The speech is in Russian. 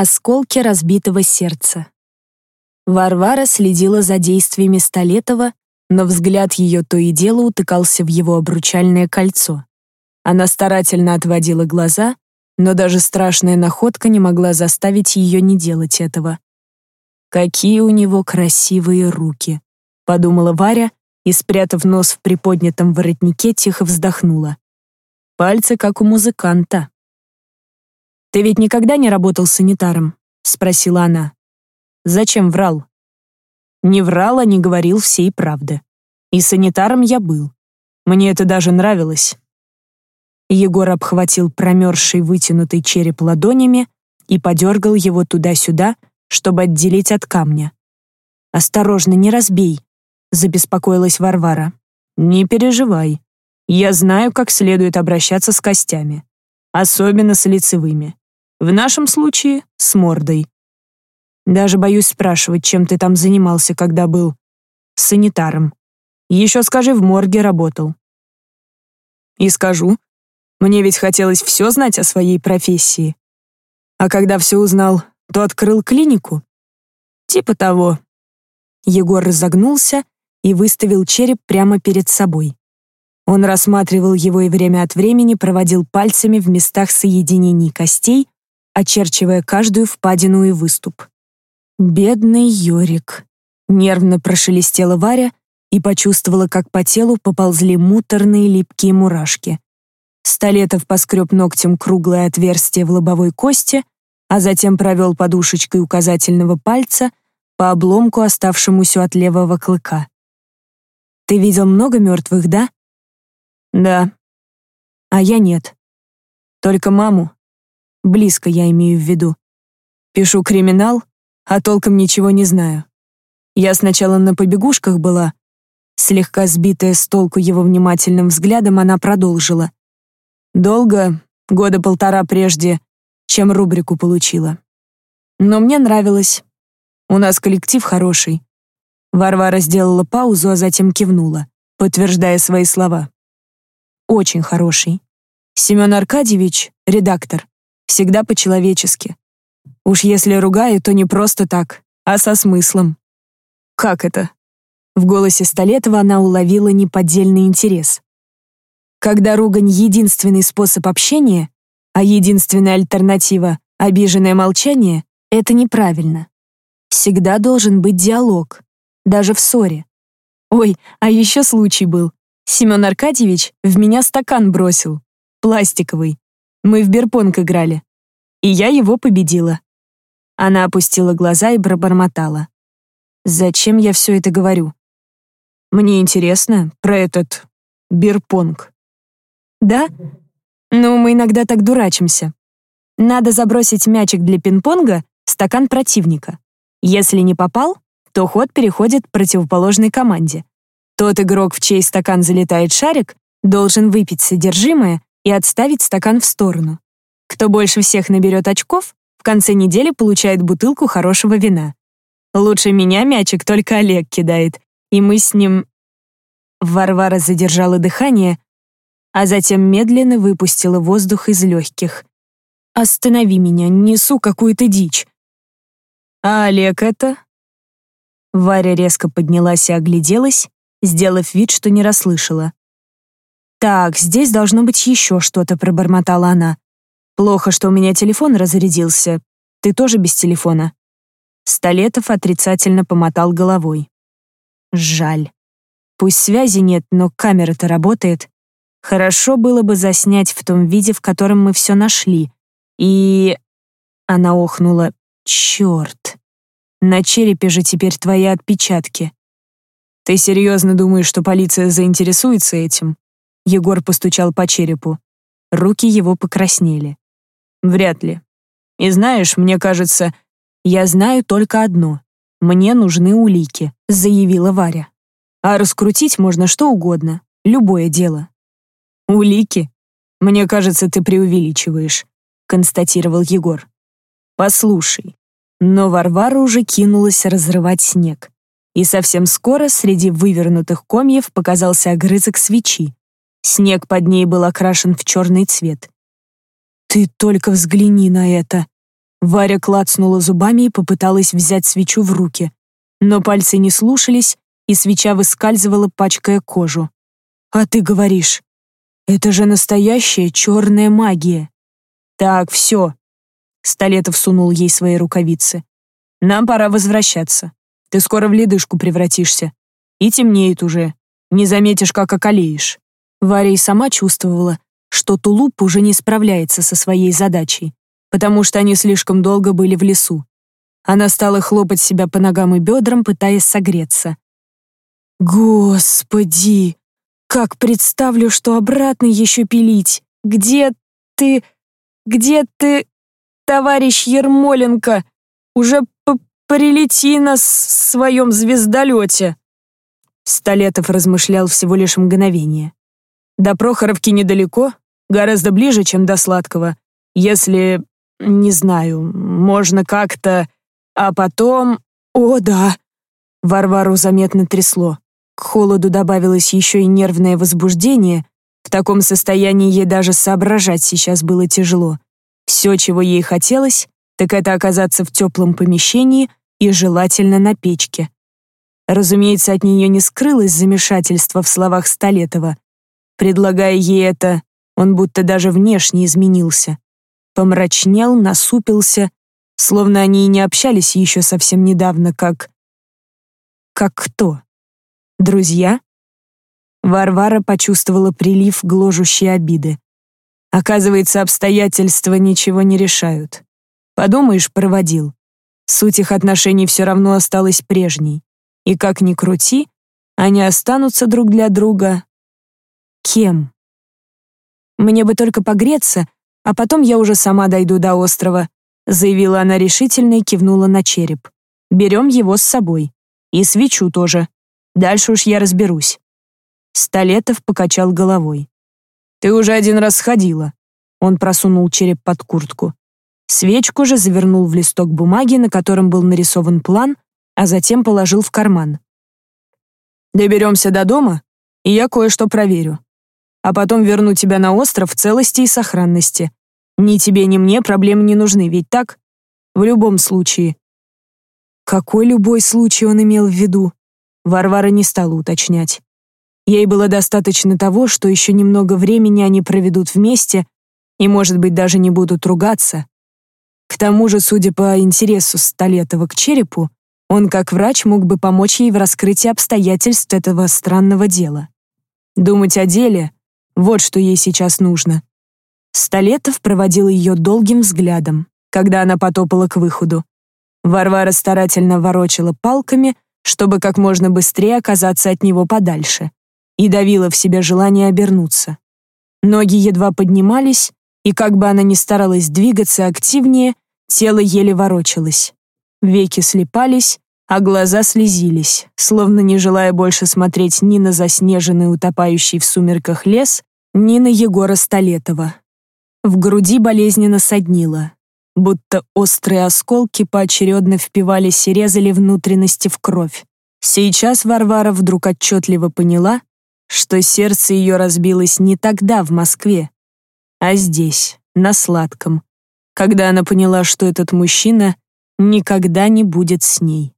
Осколки разбитого сердца. Варвара следила за действиями Столетова, но взгляд ее то и дело утыкался в его обручальное кольцо. Она старательно отводила глаза, но даже страшная находка не могла заставить ее не делать этого. «Какие у него красивые руки», — подумала Варя и, спрятав нос в приподнятом воротнике, тихо вздохнула. «Пальцы, как у музыканта». «Ты ведь никогда не работал санитаром?» — спросила она. «Зачем врал?» Не врал, а не говорил всей правды. И санитаром я был. Мне это даже нравилось. Егор обхватил промерзший вытянутый череп ладонями и подергал его туда-сюда, чтобы отделить от камня. «Осторожно, не разбей», — забеспокоилась Варвара. «Не переживай. Я знаю, как следует обращаться с костями. Особенно с лицевыми. В нашем случае — с мордой. Даже боюсь спрашивать, чем ты там занимался, когда был санитаром. Еще скажи, в морге работал. И скажу, мне ведь хотелось все знать о своей профессии. А когда все узнал, то открыл клинику. Типа того. Егор разогнулся и выставил череп прямо перед собой. Он рассматривал его и время от времени проводил пальцами в местах соединений костей, очерчивая каждую впадину и выступ. «Бедный Йорик», — нервно прошелестела Варя и почувствовала, как по телу поползли муторные липкие мурашки. Столетов поскреб ногтем круглое отверстие в лобовой кости, а затем провел подушечкой указательного пальца по обломку, оставшемуся от левого клыка. «Ты видел много мертвых, да?» «Да». «А я нет. Только маму. Близко я имею в виду. Пишу криминал, а толком ничего не знаю. Я сначала на побегушках была». Слегка сбитая с толку его внимательным взглядом, она продолжила. Долго, года полтора прежде, чем рубрику получила. Но мне нравилось. У нас коллектив хороший. Варвара сделала паузу, а затем кивнула, подтверждая свои слова. Очень хороший. Семен Аркадьевич, редактор, всегда по-человечески. Уж если ругаю, то не просто так, а со смыслом. Как это? В голосе Столетова она уловила неподдельный интерес. Когда ругань — единственный способ общения, а единственная альтернатива — обиженное молчание, это неправильно. Всегда должен быть диалог, даже в ссоре. Ой, а еще случай был. Семен Аркадьевич в меня стакан бросил. Пластиковый. Мы в бирпонг играли. И я его победила. Она опустила глаза и пробормотала. Зачем я все это говорю? Мне интересно про этот бирпонг. Да? Ну, мы иногда так дурачимся. Надо забросить мячик для пинг-понга в стакан противника. Если не попал, то ход переходит к противоположной команде. Тот игрок, в чей стакан залетает шарик, должен выпить содержимое и отставить стакан в сторону. Кто больше всех наберет очков, в конце недели получает бутылку хорошего вина. Лучше меня мячик только Олег кидает, и мы с ним... Варвара задержала дыхание, а затем медленно выпустила воздух из легких. «Останови меня, несу какую-то дичь». «А Олег это?» Варя резко поднялась и огляделась, сделав вид, что не расслышала. «Так, здесь должно быть еще что-то», — пробормотала она. «Плохо, что у меня телефон разрядился. Ты тоже без телефона?» Столетов отрицательно помотал головой. «Жаль. Пусть связи нет, но камера-то работает. Хорошо было бы заснять в том виде, в котором мы все нашли. И... Она охнула. Черт. На черепе же теперь твои отпечатки. Ты серьезно думаешь, что полиция заинтересуется этим? Егор постучал по черепу. Руки его покраснели. Вряд ли. И знаешь, мне кажется, я знаю только одно. Мне нужны улики, заявила Варя. А раскрутить можно что угодно, любое дело. «Улики? Мне кажется, ты преувеличиваешь», — констатировал Егор. «Послушай». Но Варвара уже кинулась разрывать снег. И совсем скоро среди вывернутых комьев показался огрызок свечи. Снег под ней был окрашен в черный цвет. «Ты только взгляни на это!» Варя клацнула зубами и попыталась взять свечу в руки, но пальцы не слушались, и свеча выскальзывала, пачкая кожу. «А ты говоришь, это же настоящая черная магия!» «Так, все!» Столетов сунул ей свои рукавицы. «Нам пора возвращаться. Ты скоро в ледышку превратишься. И темнеет уже. Не заметишь, как околеешь». Варя и сама чувствовала, что тулуп уже не справляется со своей задачей, потому что они слишком долго были в лесу. Она стала хлопать себя по ногам и бедрам, пытаясь согреться. «Господи! Как представлю, что обратно еще пилить! Где ты... где ты, товарищ Ермоленко? Уже прилети на своем звездолете!» Столетов размышлял всего лишь мгновение. До Прохоровки недалеко, гораздо ближе, чем до Сладкого. Если, не знаю, можно как-то... А потом... О, да! Варвару заметно трясло. К холоду добавилось еще и нервное возбуждение. В таком состоянии ей даже соображать сейчас было тяжело. Все, чего ей хотелось, так это оказаться в теплом помещении и желательно на печке. Разумеется, от нее не скрылось замешательство в словах Столетова. Предлагая ей это, он будто даже внешне изменился. Помрачнел, насупился, словно они и не общались еще совсем недавно, как... Как кто? Друзья? Варвара почувствовала прилив гложущей обиды. Оказывается, обстоятельства ничего не решают. Подумаешь, проводил. Суть их отношений все равно осталась прежней. И как ни крути, они останутся друг для друга. Кем? Мне бы только погреться, а потом я уже сама дойду до острова, заявила она решительно и кивнула на череп. Берем его с собой. И свечу тоже. Дальше уж я разберусь. Столетов покачал головой. Ты уже один раз сходила. Он просунул череп под куртку. Свечку же завернул в листок бумаги, на котором был нарисован план, а затем положил в карман. «Доберемся до дома, и я кое-что проверю. А потом верну тебя на остров в целости и сохранности. Ни тебе, ни мне проблемы не нужны, ведь так? В любом случае». Какой любой случай он имел в виду? Варвара не стала уточнять. Ей было достаточно того, что еще немного времени они проведут вместе и, может быть, даже не будут ругаться, к тому же, судя по интересу Столетова к черепу, он как врач мог бы помочь ей в раскрытии обстоятельств этого странного дела. Думать о деле — вот что ей сейчас нужно. Столетов проводил ее долгим взглядом, когда она потопала к выходу. Варвара старательно ворочала палками, чтобы как можно быстрее оказаться от него подальше, и давила в себе желание обернуться. Ноги едва поднимались, и как бы она ни старалась двигаться активнее, тело еле ворочалось. Веки слепались, а глаза слезились, словно не желая больше смотреть ни на заснеженный утопающий в сумерках лес, ни на Егора Столетова. В груди болезненно соднило, будто острые осколки поочередно впивались и резали внутренности в кровь. Сейчас Варвара вдруг отчетливо поняла, что сердце ее разбилось не тогда в Москве, а здесь, на сладком, когда она поняла, что этот мужчина никогда не будет с ней.